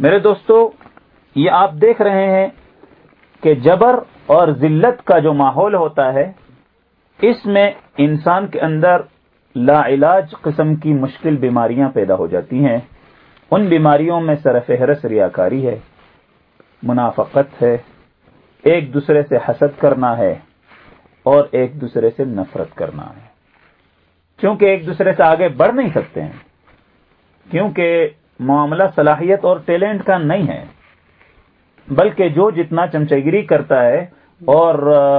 میرے دوستو، یہ آپ دیکھ رہے ہیں کہ جبر اور ذلت کا جو ماحول ہوتا ہے، اس میں انسان کے اندر لا علاج قسم کی مشکل بیماریاں پیدا ہو جاتی ہیں۔ ان بیماریوں میں سر فہرس ریاکاری ہے، منافقت ہے، ایک دوسرے سے حسد کرنا ہے اور ایک دوسرے سے نفرت کرنا ہے۔ کیونکہ ایک دوسرے سے آگے بڑھ نہیں سکتے ہیں، کیونکہ معاملہ صلاحیت اور ٹیلنٹ کا نہیں ہے، بلکہ جو جتنا چمچگیری کرتا ہے اور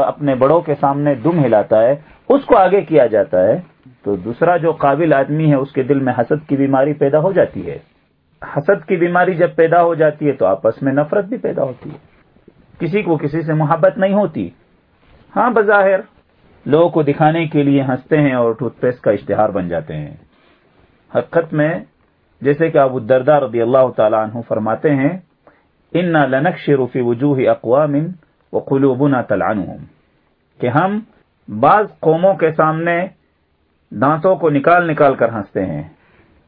اپنے بڑوں کے سامنے دم ہلاتا ہے، اس کو آگے کیا جاتا ہے، تو دوسرا جو قابل آدمی ہے، اس کے دل میں حسد کی بیماری پیدا ہو جاتی ہے۔ حسد کی بیماری جب پیدا ہو جاتی ہے، تو آپس میں نفرت بھی پیدا ہوتی ہے۔ کسی کو کسی سے محبت نہیں ہوتی۔ ہاں بظاہر لوگوں کو دکھانے کے لیے ہنستے ہیں اور ٹوتھ پیسٹ کا اشتہار بن جاتے ہیں۔ حقیقت میں جیسے کہ ابو الدرداء رضی اللہ تعالیٰ عنہ فرماتے ہیں ان لنک شروفی وجوہ اقوام و قلوبنا تلعنہم کہ ہم بعض قوموں کے سامنے دانتوں کو نکال نکال کر ہنستے ہیں۔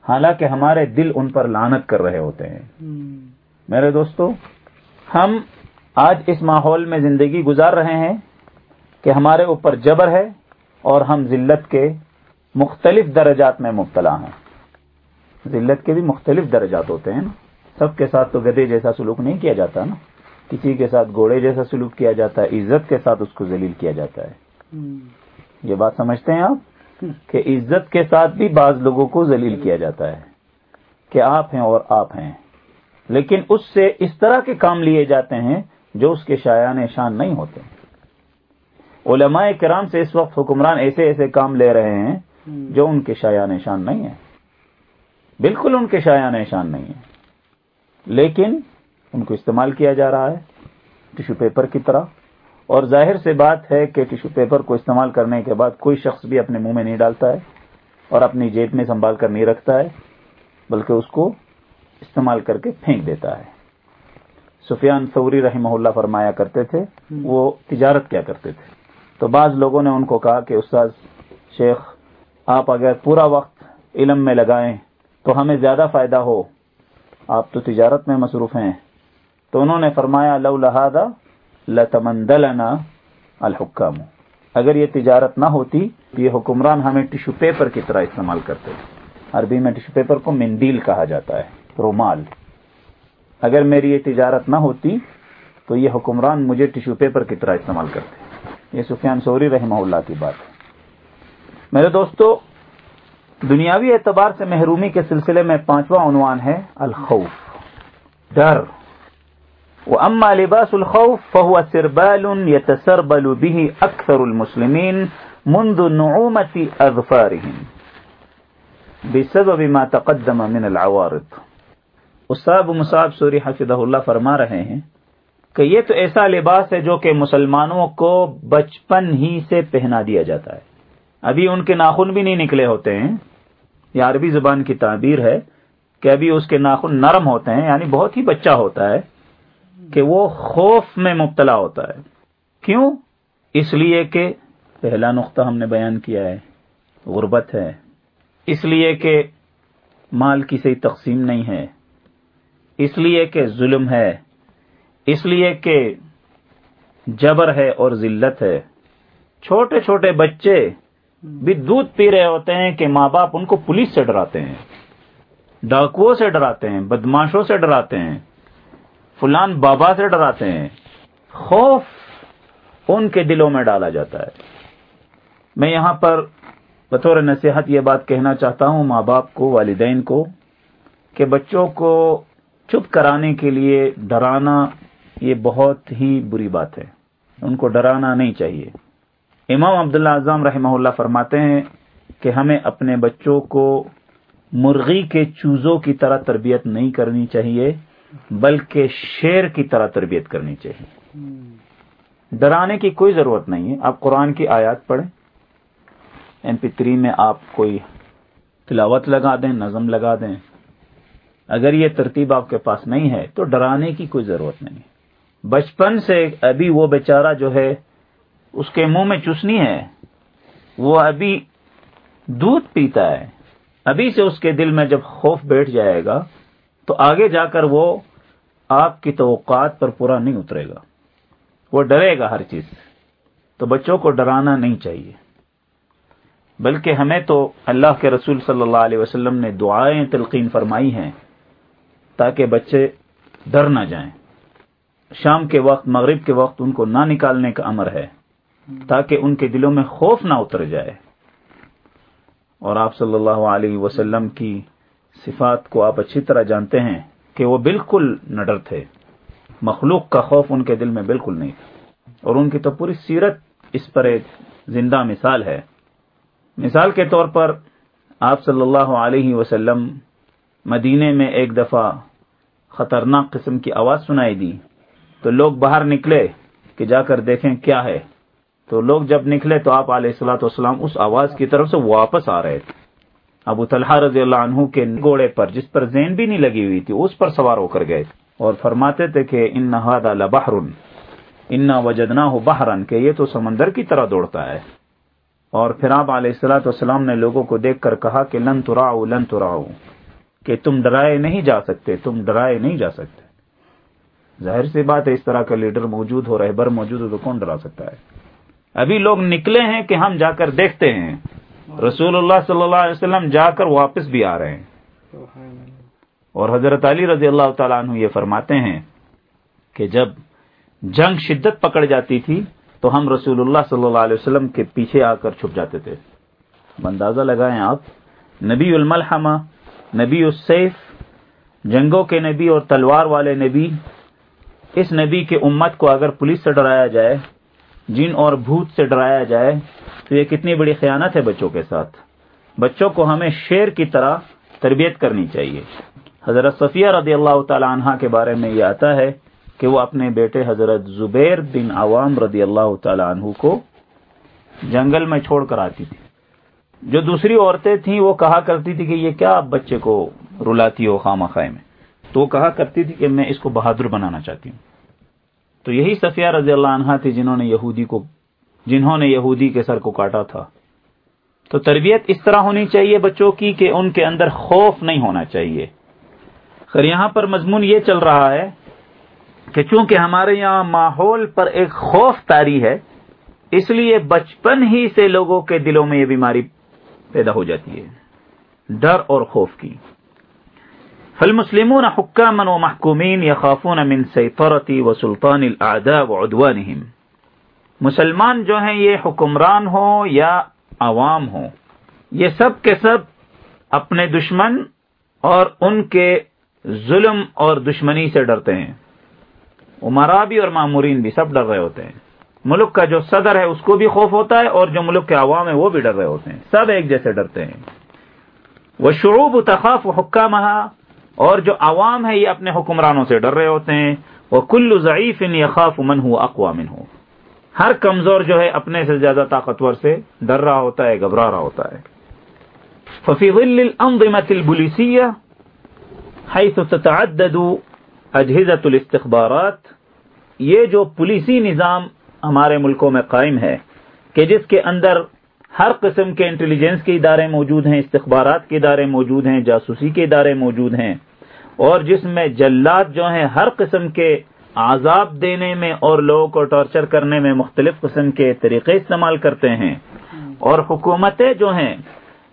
حالانکہ ہمارے دل ان پر لانت کر رہے ہوتے ہیں۔ میرے دوستو ہم آج اس ماحول میں زندگی گزار رہے ہیں کہ ہمارے اوپر جبر ہے اور ہم ذلت کے مختلف درجات میں مبتلا ہیں۔ ذلت کے بھی مختلف درجات ہوتے ہیں نا۔ سب کے ساتھ تو گدے جیسا سلوک نہیں کیا جاتا نا۔ کسی کے ساتھ گھوڑے جیسا سلوک کیا جاتا ہے عزت کے ساتھ اس کو ذلیل کیا جاتا ہے۔ یہ بات سمجھتے ہیں آپ؟ کہ عزت کے ساتھ بھی بعض لوگوں کو ذلیل کیا جاتا ہے۔ کہ آپ ہیں اور آپ ہیں۔ لیکن اس سے اس طرح کے کام لیے جاتے ہیں جو اس کے شایان شان نہیں ہوتے۔ علماء کرام سے اس وقت حکمران ایسے ایسے کام لے رہے ہیں جو ان کے شایان شان نہیں ہے بالکل ان کے شایان شان نہیں ہے لیکن ان کو استعمال کیا جا رہا ہے ٹیشو پیپر کی طرح۔ اور ظاہر سے بات ہے کہ ٹیشو پیپر کو استعمال کرنے کے بعد کوئی شخص بھی اپنے منہ میں نہیں ڈالتا ہے اور اپنی جیب میں سنبھال کر نہیں رکھتا ہے، بلکہ اس کو استعمال کر کے پھینک دیتا ہے۔ سفیان سوری رحمہ اللہ فرمایا کرتے تھے، وہ تجارت کیا کرتے تھے۔ تو بعض لوگوں نے ان کو کہا کہ استاد شیخ، آپ اگر پورا وقت علم میں لگائیں تو ہمیں زیادہ فائدہ ہو۔ آپ تو تجارت میں مصروف ہیں۔ تو انہوں نے فرمایا لو لہذا لتمندلنا الحکام۔ اگر یہ تجارت نہ ہوتی تو یہ حکمران ہمیں ٹیشو پیپر کی طرح استعمال کرتے۔ عربی میں ٹیشو پیپر کو مندیل کہا جاتا ہے، رومال۔ اگر میری یہ تجارت نہ ہوتی تو یہ حکمران مجھے ٹیشو پیپر کی طرح استعمال کرتے۔ یہ سفیان سوری رحمہ اللہ کی بات ہے۔ میرے دوستو دنیاوی اعتبار سے محرومی کے سلسلے میں پانچواں عنوان ہے الخوف، ڈر۔ وہ اما لباس الخوف فهو سربال يتسربل به اکثر المسلمین منذ نعومت اظفارهم بسبب ما تقدم من العوارض۔ استاد مصعب سوری حفظہ اللہ فرما رہے ہیں کہ یہ تو ایسا لباس ہے جو کہ مسلمانوں کو بچپن ہی سے پہنا دیا جاتا ہے۔ ابھی ان کے ناخن بھی نہیں نکلے ہوتے ہیں۔ یہ عربی زبان کی تعبیر ہے کہ ابھی اس کے ناخن نرم ہوتے ہیں یعنی بہت ہی بچہ ہوتا ہے کہ وہ خوف میں مبتلا ہوتا ہے۔ کیوں؟ اس لیے کہ پہلا نقطہ ہم نے بیان کیا ہے، غربت ہے۔ اس لیے کہ مال کی صحیح تقسیم نہیں ہے۔ اس لیے کہ ظلم ہے۔ اس لیے کہ جبر ہے اور ذلت ہے۔ چھوٹے چھوٹے بچے بھی دودھ پی رہے ہوتے ہیں کہ ماں باپ ان کو پولیس سے ڈراتے ہیں، ڈاکوؤں سے ڈراتے ہیں بدماشوں سے ڈراتے ہیں، فلان بابا سے ڈراتے ہیں، خوف ان کے دلوں میں ڈالا جاتا ہے۔ میں یہاں پر بطور نصیحت یہ بات کہنا چاہتا ہوں ماں باپ کو، والدین کو، کہ بچوں کو چپ کرانے کے لیے ڈرانا یہ بہت ہی بری بات ہے۔ ان کو ڈرانا نہیں چاہیے۔ امام عبداللہ اعظم رحمہ اللہ فرماتے ہیں کہ ہمیں اپنے بچوں کو مرغی کے چوزوں کی طرح تربیت نہیں کرنی چاہیے، بلکہ شیر کی طرح تربیت کرنی چاہیے۔ ڈرانے کی کوئی ضرورت نہیں ہے۔ آپ قرآن کی آیات پڑھیں۔ ایم پی تھری میں آپ کوئی تلاوت لگا دیں، نظم لگا دیں۔ اگر یہ ترتیب آپ کے پاس نہیں ہے تو ڈرانے کی کوئی ضرورت نہیں۔ ہے بچپن سے ابھی وہ بیچارہ جو ہے اس کے منہ میں چسنی ہے، وہ ابھی دودھ پیتا ہے۔ ابھی سے اس کے دل میں جب خوف بیٹھ جائے گا، تو آگے جا کر وہ آپ کی توقعات پر پورا نہیں اترے گا۔ وہ ڈرے گا ہر چیز سے۔ تو بچوں کو ڈرانا نہیں چاہیے۔ بلکہ ہمیں تو اللہ کے رسول صلی اللہ علیہ وسلم نے دعائیں تلقین فرمائی ہیں تاکہ بچے ڈر نہ جائیں۔ شام کے وقت، مغرب کے وقت ان کو نہ نکالنے کا امر ہے۔ تاکہ ان کے دلوں میں خوف نہ اتر جائے۔ اور آپ صلی اللہ علیہ وسلم کی صفات کو آپ اچھی طرح جانتے ہیں کہ وہ بالکل نڈر تھے۔ مخلوق کا خوف ان کے دل میں بالکل نہیں تھا۔ اور ان کی تو پوری سیرت اس پر ایک زندہ مثال ہے۔ مثال کے طور پر آپ صلی اللہ علیہ وسلم مدینے میں ایک دفعہ خطرناک قسم کی آواز سنائی دی۔ تو لوگ باہر نکلے کہ جا کر دیکھیں کیا ہے۔ تو لوگ جب نکلے تو آپ علیہ السلاۃ والسلام اس آواز کی طرف سے واپس آ رہے تھے۔ ابو طلحہ رضی اللہ عنہ کے گوڑے پر جس پر زین بھی نہیں لگی ہوئی تھی، اس پر سوار ہو کر گئے اور فرماتے تھے کہ ان نہاد بحر ان وجدنا ہو بحرن، کہ یہ تو سمندر کی طرح دوڑتا ہے۔ اور پھر آپ علیہ السلاۃ والسلام نے لوگوں کو دیکھ کر کہا کہ لن تراؤ لن تراؤ، کہ تم ڈرائے نہیں جا سکتے، تم ڈرائے نہیں جا سکتے۔ ظاہر سی بات ہے، اس طرح کا لیڈر موجود ہو، رہبر موجود ہو تو کون ڈرا سکتا ہے؟ ابھی لوگ نکلے ہیں کہ ہم جا کر دیکھتے ہیں۔ رسول اللہ صلی اللہ علیہ وسلم جا کر واپس بھی آ رہے ہیں۔ اور حضرت علی رضی اللہ تعالیٰ عنہ یہ فرماتے ہیں کہ جب جنگ شدت پکڑ جاتی تھی تو ہم رسول اللہ صلی اللہ علیہ وسلم کے پیچھے آ کر چھپ جاتے تھے۔ اندازہ لگائیں آپ، نبی الملحمہ، نبی السیف، جنگوں کے نبی اور تلوار والے نبی، اس نبی کے امت کو اگر پولیس سے ڈرایا جائے جن اور بھوت سے ڈرایا جائے تو یہ کتنی بڑی خیانت ہے بچوں کے ساتھ۔ بچوں کو ہمیں شیر کی طرح تربیت کرنی چاہیے۔ حضرت صفیہ رضی اللہ تعالی عنہ کے بارے میں یہ آتا ہے کہ وہ اپنے بیٹے حضرت زبیر بن عوام رضی اللہ تعالی عنہ کو جنگل میں چھوڑ کر آتی تھی۔ جو دوسری عورتیں تھیں، وہ کہا کرتی تھی کہ یہ کیا بچے کو رلاتی ہو خامہ خائے میں؟ تو وہ کہا کرتی تھی کہ میں اس کو بہادر بنانا چاہتی ہوں۔ تو یہی صفیہ رضی اللہ عنہ تھی جنہوں نے یہودی کو جنہوں نے یہودی کے سر کو کاٹا تھا۔ تو تربیت اس طرح ہونی چاہیے بچوں کی کہ ان کے اندر خوف نہیں ہونا چاہیے۔ خیر، یہاں پر مضمون یہ چل رہا ہے کہ چونکہ ہمارے یہاں ماحول پر ایک خوف تاری ہے، اس لیے بچپن ہی سے لوگوں کے دلوں میں یہ بیماری پیدا ہو جاتی ہے۔ ڈر اور خوف کی۔ فالمسلمون حكاما ومحكومين يخافون من سيطرة وسلطان الأعداء وعدوانهم. مسلمان جو ہیں یہ حکمران ہو یا عوام ہو، یہ سب کے سب اپنے دشمن اور ان کے ظلم اور دشمنی سے ڈرتے ہیں۔ عمرا بھی اور معمورین بھی سب ڈر رہے ہوتے ہیں۔ ملک کا جو صدر ہے اس کو بھی خوف ہوتا ہے اور جو ملک کے عوام ہیں وہ بھی ڈر رہے ہوتے ہیں۔ سب ایک جیسے ڈرتے ہیں۔ وہ شعوب تخاف حکام اور جو عوام ہے یہ اپنے حکمرانوں سے ڈر رہے ہوتے ہیں۔ وہ کل ضعیف یا من ہو اقوام ہو ہر کمزور جو ہے اپنے سے زیادہ طاقتور سے ڈر رہا ہوتا ہے، گھبرا رہا ہوتا ہے۔ ففی الانظمه البوليسيه حيث تتعدد اجهزه الاستخبارات۔ یہ جو پولیسی نظام ہمارے ملکوں میں قائم ہے کہ جس کے اندر ہر قسم کے انٹیلیجنس کے ادارے موجود ہیں، استخبارات کے ادارے موجود ہیں، جاسوسی کے ادارے موجود ہیں اور جس میں جلات جو ہیں ہر قسم کے عذاب دینے میں اور لوگوں کو ٹارچر کرنے میں مختلف قسم کے طریقے استعمال کرتے ہیں۔ اور حکومتیں جو ہیں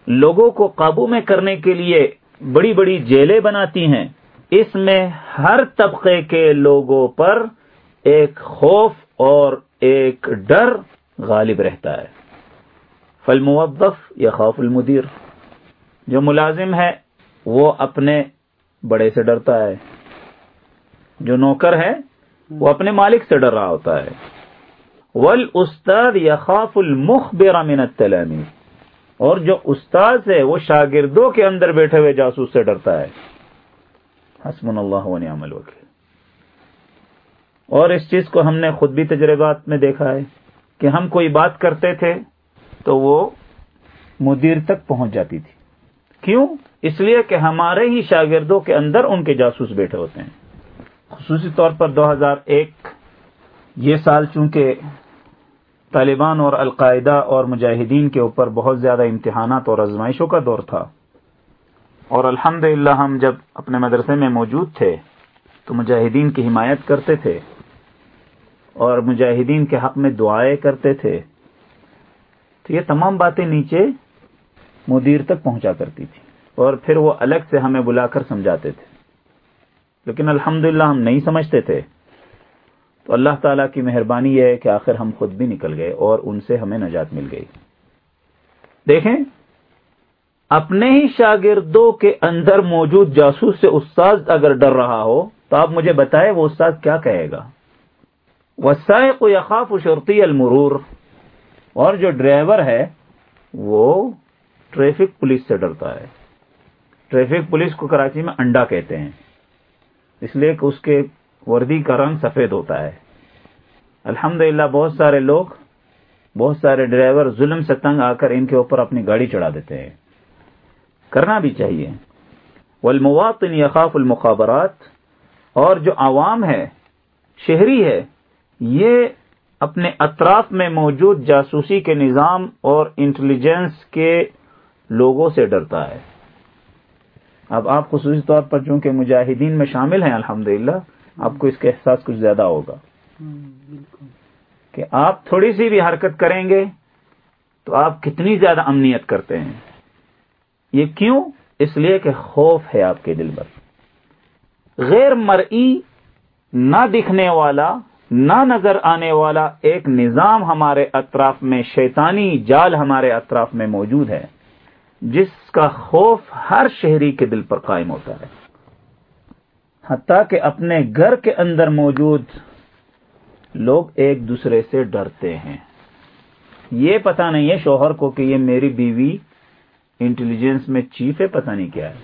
لوگوں کو قابو میں کرنے کے لیے بڑی بڑی جیلیں بناتی ہیں۔ اس میں ہر طبقے کے لوگوں پر ایک خوف اور ایک ڈر غالب رہتا ہے۔ فالموظف یا خوف المدیر۔ جو ملازم ہے وہ اپنے بڑے سے ڈرتا ہے۔ جو نوکر ہے، وہ اپنے مالک سے ڈر رہا ہوتا ہے۔ ول استاد یا خوف المخ منت اور جو استاد ہے، وہ شاگردوں کے اندر بیٹھے ہوئے جاسوس سے ڈرتا ہے۔ حسم اللہ ونعم الوکیل۔ اور اس چیز کو ہم نے خود بھی تجربات میں دیکھا ہے کہ ہم کوئی بات کرتے تھے تو وہ مدیر تک پہنچ جاتی تھی۔ کیوں؟ اس لیے کہ ہمارے ہی شاگردوں کے اندر ان کے جاسوس بیٹھے ہوتے ہیں۔ خصوصی طور پر دو ہزار ایک، یہ سال چونکہ طالبان اور القاعدہ اور مجاہدین کے اوپر بہت زیادہ امتحانات اور آزمائشوں کا دور تھا۔ اور الحمد ہم جب اپنے مدرسے میں موجود تھے، تو مجاہدین کی حمایت کرتے تھے۔ اور مجاہدین کے حق میں دعائیں کرتے تھے۔ تو یہ تمام باتیں نیچے مدیر تک پہنچا کرتی تھی اور پھر وہ الگ سے ہمیں بلا کر سمجھاتے تھے۔ لیکن الحمد ہم نہیں سمجھتے تھے۔ تو اللہ تعالیٰ کی مہربانی یہ ہے کہ آخر ہم خود بھی نکل گئے اور ان سے ہمیں نجات مل گئی۔ دیکھیں، اپنے ہی شاگردوں کے اندر موجود جاسوس سے استاد اگر ڈر رہا ہو، تو آپ مجھے بتائے وہ استاد کیا کہے گا؟ وسائق کو یقاف شرطی المرور۔ اور جو ڈرائیور ہے، وہ ٹریفک پولیس سے ڈرتا ہے۔ ٹریفک پولیس کو کراچی میں انڈا کہتے ہیں۔ اس لیے کہ اس کے وردی کا رنگ سفید ہوتا ہے۔ الحمد بہت سارے لوگ، بہت سارے ڈرائیور ظلم سے تنگ آ کر ان کے اوپر اپنی گاڑی چڑھا دیتے ہیں۔ کرنا بھی چاہیے۔ والمواطن یخاف المخابرات، اور جو عوام ہے، شہری ہے، یہ اپنے اطراف میں موجود جاسوسی کے نظام اور انٹیلیجنس کے لوگوں سے ڈرتا ہے۔ اب آپ خصوصی طور پر چونکہ مجاہدین میں شامل ہیں الحمد آپ کو اس کا احساس کچھ زیادہ ہوگا۔ کہ آپ تھوڑی سی بھی حرکت کریں گے تو آپ کتنی زیادہ امنیت کرتے ہیں۔ یہ کیوں؟ اس لیے کہ خوف ہے آپ کے دل پر۔ غیر مرئی نہ دکھنے والا نہ نظر آنے والا ایک نظام ہمارے اطراف میں شیطانی جال ہمارے اطراف میں موجود ہے۔ جس کا خوف ہر شہری کے دل پر قائم ہوتا ہے۔ حتیٰ کہ اپنے گھر کے اندر موجود لوگ ایک دوسرے سے ڈرتے ہیں۔ یہ پتہ نہیں ہے شوہر کو کہ یہ میری بیوی انٹیلیجنس میں چیف ہے، پتہ نہیں کیا ہے۔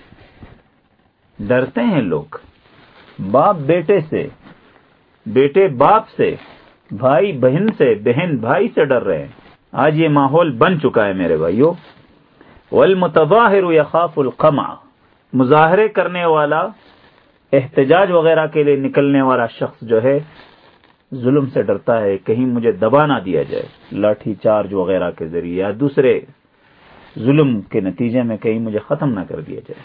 ڈرتے ہیں لوگ۔ باپ بیٹے سے، بیٹے باپ سے، بھائی بہن سے، بہن بھائی سے ڈر رہے ہیں۔ آج یہ ماحول بن چکا ہے میرے بھائیوں۔ والمتظاہر یخاف القمع، مظاہرے کرنے والا، احتجاج وغیرہ کے لیے نکلنے والا شخص جو ہے، ظلم سے ڈرتا ہے، کہیں مجھے دبا نہ دیا جائے، لاٹھی چارج وغیرہ کے ذریعے یا دوسرے ظلم کے نتیجے میں کہیں مجھے ختم نہ کر دیا جائے،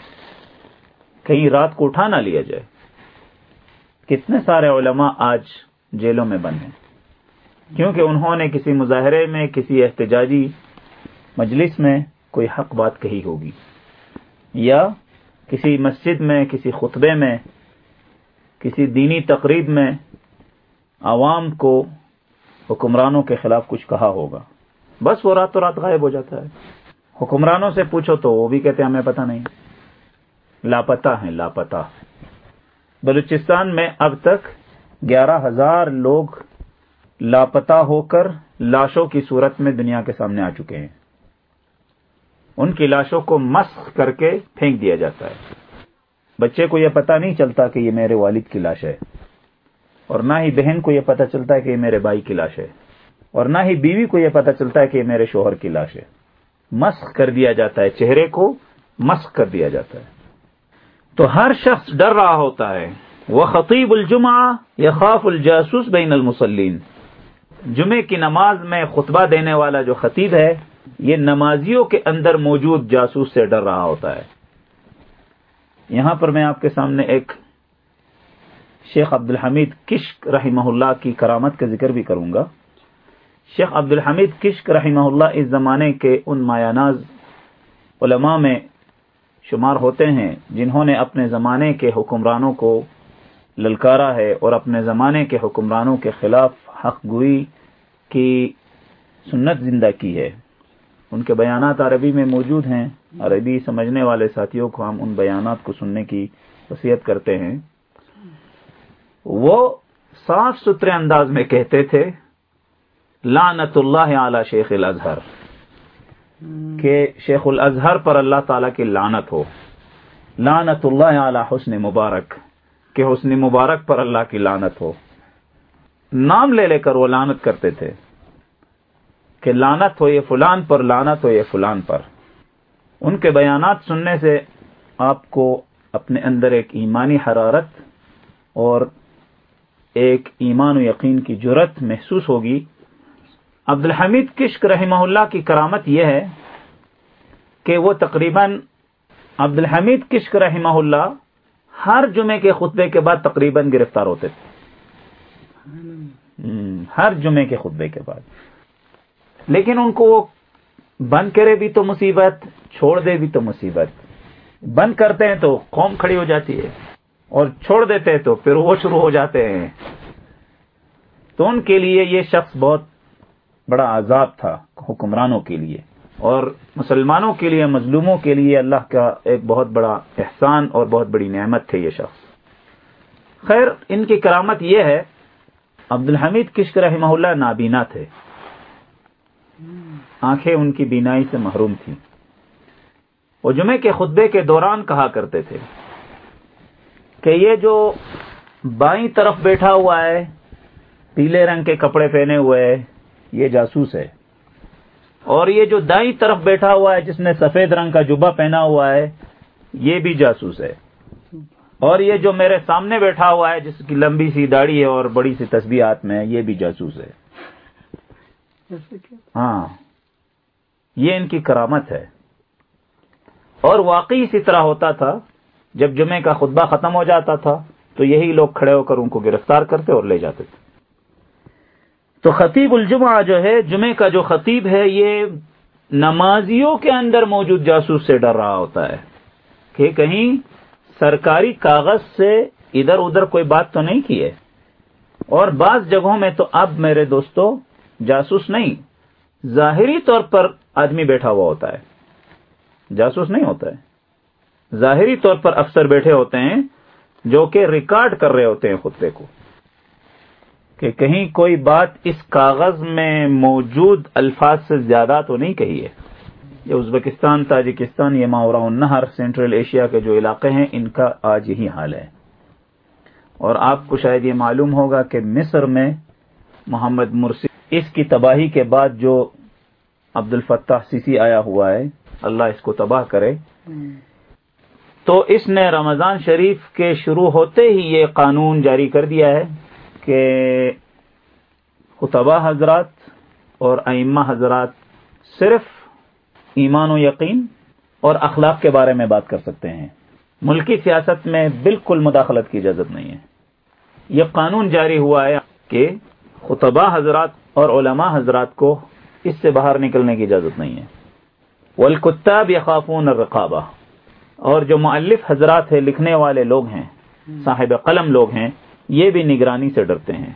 کہیں رات کو اٹھا نہ لیا جائے۔ کتنے سارے علماء آج جیلوں میں بند ہیں، کیونکہ انہوں نے کسی مظاہرے میں، کسی احتجاجی مجلس میں کوئی حق بات کہی ہوگی۔ یا کسی مسجد میں، کسی خطبے میں، کسی دینی تقریب میں عوام کو حکمرانوں کے خلاف کچھ کہا ہوگا۔ بس وہ رات رات غائب ہو جاتا ہے۔ حکمرانوں سے پوچھو تو وہ بھی کہتے ہیں، ہمیں پتہ نہیں۔ لاپتہ ہیں، لاپتہ۔ بلوچستان میں اب تک گیارہ ہزار لوگ لاپتہ ہو کر لاشوں کی صورت میں دنیا کے سامنے آ چکے ہیں۔ ان کی لاشوں کو مسخ کر کے پھینک دیا جاتا ہے۔ بچے کو یہ پتا نہیں چلتا کہ یہ میرے والد کی لاش ہے۔ اور نہ ہی بہن کو یہ پتا چلتا ہے کہ یہ میرے بھائی کی لاش ہے۔ اور نہ ہی بیوی کو یہ پتا چلتا ہے کہ یہ میرے شوہر کی لاش ہے۔ مسخ کر دیا جاتا ہے، چہرے کو مسخ کر دیا جاتا ہے۔ تو ہر شخص ڈر رہا ہوتا ہے۔ وہ خطیب الجمعہ یا خوف الجاسوس بین المسلین جمعے کی نماز میں خطبہ دینے والا جو خطیب ہے یہ نمازیوں کے اندر موجود جاسوس سے ڈر رہا ہوتا ہے۔ یہاں پر میں آپ کے سامنے ایک شیخ عبد الحمید کشک رحمہ اللہ کی کرامت کا ذکر بھی کروں گا۔ شیخ عبد الحمید کشک رحمہ اللہ اس زمانے کے ان مایاناز علماء میں شمار ہوتے ہیں جنہوں نے اپنے زمانے کے حکمرانوں کو للکارا ہے اور اپنے زمانے کے حکمرانوں کے خلاف حق گوئی کی سنت زندہ کی ہے۔ ان کے بیانات عربی میں موجود ہیں۔ عربی سمجھنے والے ساتھیوں کو ہم ان بیانات کو سننے کی وصیت کرتے ہیں۔ وہ صاف ستھرے انداز میں کہتے تھے لانت اللہ اعلی شیخ الازہر کہ شیخ الازہر پر اللہ تعالی کی لانت ہو۔ لانت اللہ اعلی حسن مبارک، کہ حسن مبارک پر اللہ کی لانت ہو۔ نام لے لے کر وہ لانت کرتے تھے۔ کہ لانت ہو یہ فلان پر لانت ہو یہ فلان پر۔ ان کے بیانات سننے سے آپ کو اپنے اندر ایک ایمانی حرارت اور ایک ایمان و یقین کی جرت محسوس ہوگی۔ عبد الحمید کشک رحمہ اللہ کی کرامت یہ ہے کہ وہ تقریباً عبد الحمید کشک رحمہ اللہ ہر جمعے کے خطبے کے بعد تقریباً گرفتار ہوتے تھے۔ ہر جمعے کے خطبے کے بعد۔ لیکن ان کو وہ بند کرے بھی تو مصیبت، چھوڑ دے بھی تو مصیبت۔ بند کرتے ہیں تو قوم کھڑی ہو جاتی ہے اور چھوڑ دیتے ہیں تو پھر وہ شروع ہو جاتے ہیں۔ تو ان کے لیے یہ شخص بہت بڑا عذاب تھا حکمرانوں کے لیے اور مسلمانوں کے لیے، مظلوموں کے لیے اللہ کا ایک بہت بڑا احسان اور بہت بڑی نعمت تھے یہ شخص۔ خیر، ان کی کرامت یہ ہے عبد الحمید کشک رحمہ اللہ نابینا تھے۔ آنکھیں ان کی بینائی سے محروم تھی وہ جمعے کے خطبے کے دوران کہا کرتے تھے کہ یہ جو بائیں طرف بیٹھا ہوا ہے، پیلے رنگ کے کپڑے پہنے ہوئے ہے، یہ جاسوس ہے۔ اور یہ جو دائیں طرف بیٹھا ہوا ہے، جس نے سفید رنگ کا جبا پہنا ہوا ہے، یہ بھی جاسوس ہے۔ اور یہ جو میرے سامنے بیٹھا ہوا ہے، جس کی لمبی سی داڑھی ہے اور بڑی سی تسبیحات میں یہ بھی جاسوس ہے۔ ہاں۔ یہ ان کی کرامت ہے۔ اور واقعی اسی طرح ہوتا تھا، جب جمعے کا خطبہ ختم ہو جاتا تھا، تو یہی لوگ کھڑے ہو کر ان کو گرفتار کرتے اور لے جاتے تھے۔ تو خطیب الجمعہ جو ہے جمعے کا جو خطیب ہے، یہ نمازیوں کے اندر موجود جاسوس سے ڈر رہا ہوتا ہے کہ کہیں سرکاری کاغذ سے ادھر ادھر کوئی بات تو نہیں کی ہے۔ اور بعض جگہوں میں تو اب میرے دوستو جاسوس نہیں، ظاہری طور پر آدمی بیٹھا ہوا ہوتا ہے۔ جاسوس نہیں ہوتا ہے۔ ظاہری طور پر افسر بیٹھے ہوتے ہیں جو کہ ریکارڈ کر رہے ہوتے ہیں خطبے کو۔ کہ کہیں کوئی بات اس کاغذ میں موجود الفاظ سے زیادہ تو نہیں کہی ہے۔ یہ ازبکستان، تاجکستان، یہ ماورا النہر سینٹرل ایشیا کے جو علاقے ہیں، ان کا آج یہی حال ہے۔ اور آپ کو شاید یہ معلوم ہوگا کہ مصر میں محمد مرسی اس کی تباہی کے بعد جو عبد الفتاح سیسی آیا ہوا ہے، اللہ اس کو تباہ کرے۔ تو اس نے رمضان شریف کے شروع ہوتے ہی یہ قانون جاری کر دیا ہے کہ خطبہ حضرات اور ائمہ حضرات صرف ایمان و یقین اور اخلاق کے بارے میں بات کر سکتے ہیں۔ ملکی سیاست میں بالکل مداخلت کی اجازت نہیں ہے۔ یہ قانون جاری ہوا ہے کہ خطبہ حضرات اور علماء حضرات کو اس سے باہر نکلنے کی اجازت نہیں ہے۔ ولکتاب یخافون الرقابہ اور جو معلف حضرات ہیں، لکھنے والے لوگ ہیں، صاحب قلم لوگ ہیں، یہ بھی نگرانی سے ڈرتے ہیں۔